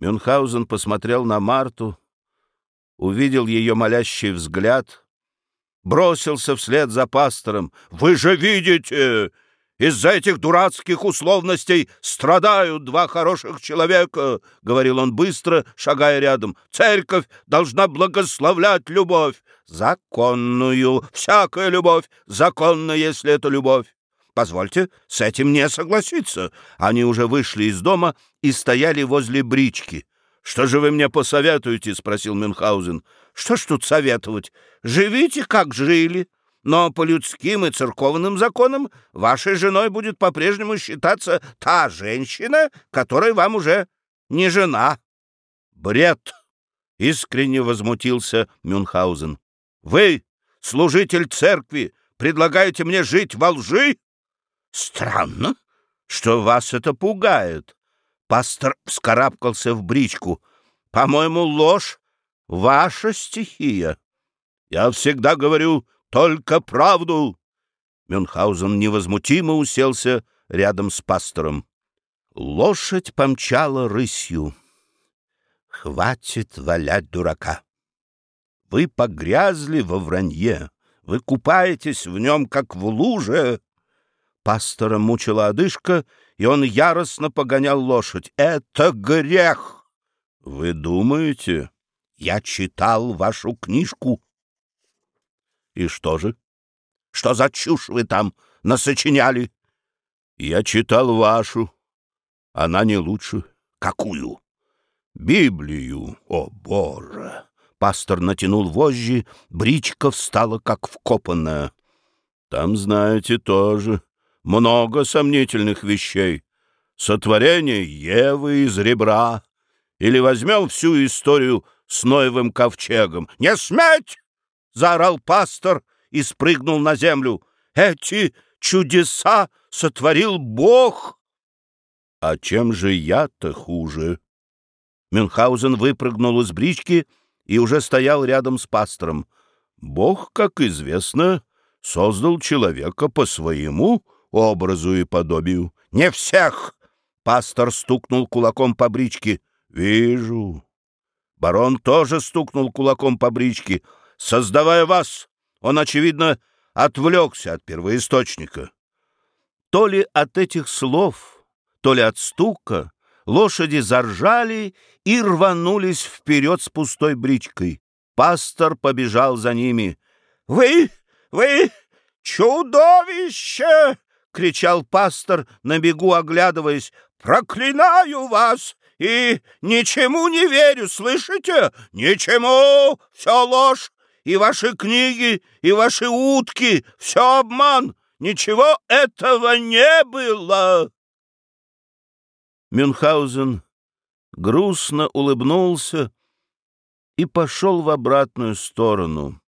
Мюнхгаузен посмотрел на Марту, увидел ее молящий взгляд, бросился вслед за пастором. «Вы же видите, из-за этих дурацких условностей страдают два хороших человека», — говорил он быстро, шагая рядом. «Церковь должна благословлять любовь, законную, всякая любовь, законная, если это любовь. Позвольте с этим не согласиться. Они уже вышли из дома и стояли возле брички. «Что же вы мне посоветуете?» — спросил Мюнхгаузен. «Что ж тут советовать? Живите, как жили. Но по людским и церковным законам вашей женой будет по-прежнему считаться та женщина, которая вам уже не жена». «Бред!» — искренне возмутился Мюнхгаузен. «Вы, служитель церкви, предлагаете мне жить во лжи?» Странно, что вас это пугает. Пастор вскарабкался в бричку. По-моему, ложь — ваша стихия. Я всегда говорю только правду. Мюнхгаузен невозмутимо уселся рядом с пастором. Лошадь помчала рысью. Хватит валять дурака. Вы погрязли во вранье. Вы купаетесь в нем, как в луже. Пастора мучила одышка, и он яростно погонял лошадь. «Это грех!» «Вы думаете?» «Я читал вашу книжку». «И что же?» «Что за чушь вы там насочиняли?» «Я читал вашу. Она не лучше». «Какую?» «Библию. О, Боже!» Пастор натянул вожжи, бричка встала, как вкопанная. «Там, знаете, тоже много сомнительных вещей. Сотворение Евы из ребра. Или возьмем всю историю с Ноевым ковчегом. «Не сметь!» — заорал пастор и спрыгнул на землю. «Эти чудеса сотворил Бог!» «А чем же я-то хуже?» Мюнхгаузен выпрыгнул из брички и уже стоял рядом с пастором. «Бог, как известно, создал человека по своему образу и подобию. «Не всех!» — пастор стукнул кулаком по бричке. «Вижу». Барон тоже стукнул кулаком по бричке. «Создавая вас, он, очевидно, отвлекся от первоисточника». То ли от этих слов, то ли от стука лошади заржали и рванулись вперед с пустой бричкой. Пастор побежал за ними. «Вы, вы, чудовище!» — кричал пастор, на бегу оглядываясь. «Проклинаю вас! И ничему не верю, слышите? Ничему! Все ложь! И ваши книги, и ваши утки — все обман! Ничего этого не было!» Мюнхгаузен грустно улыбнулся и пошел в обратную сторону.